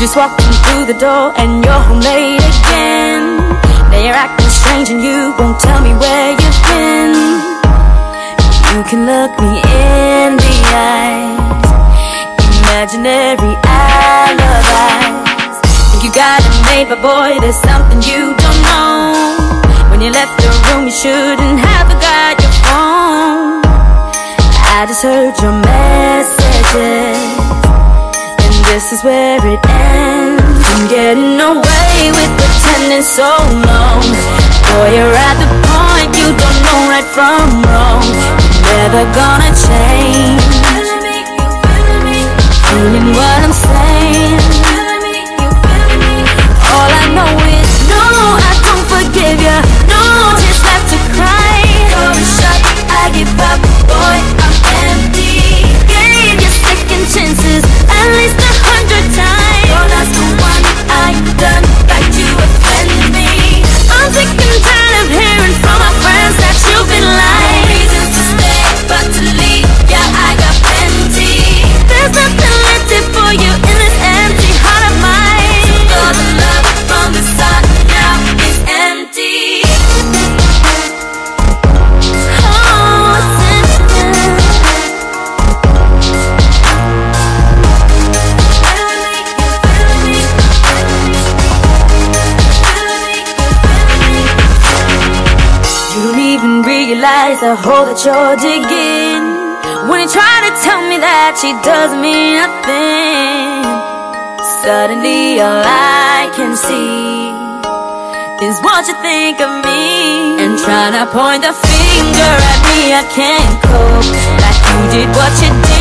just walked in through the door and you're home late again. Now you're acting strange and you won't tell me where you've been. You can look me in the eyes, imaginary alibis. Think you got it made, but boy, there's something you don't know. When you left the room, you shouldn't have forgot your phone. I just heard your messages this is where it ends. I'm getting away with pretending so long. Boy, you're at the point you don't know right from wrong. You're never gonna change the hole that you're digging. When you try to tell me that she doesn't mean nothing Suddenly all I can see Is what you think of me. And trying to point the finger at me I can't cope. Like you did what you did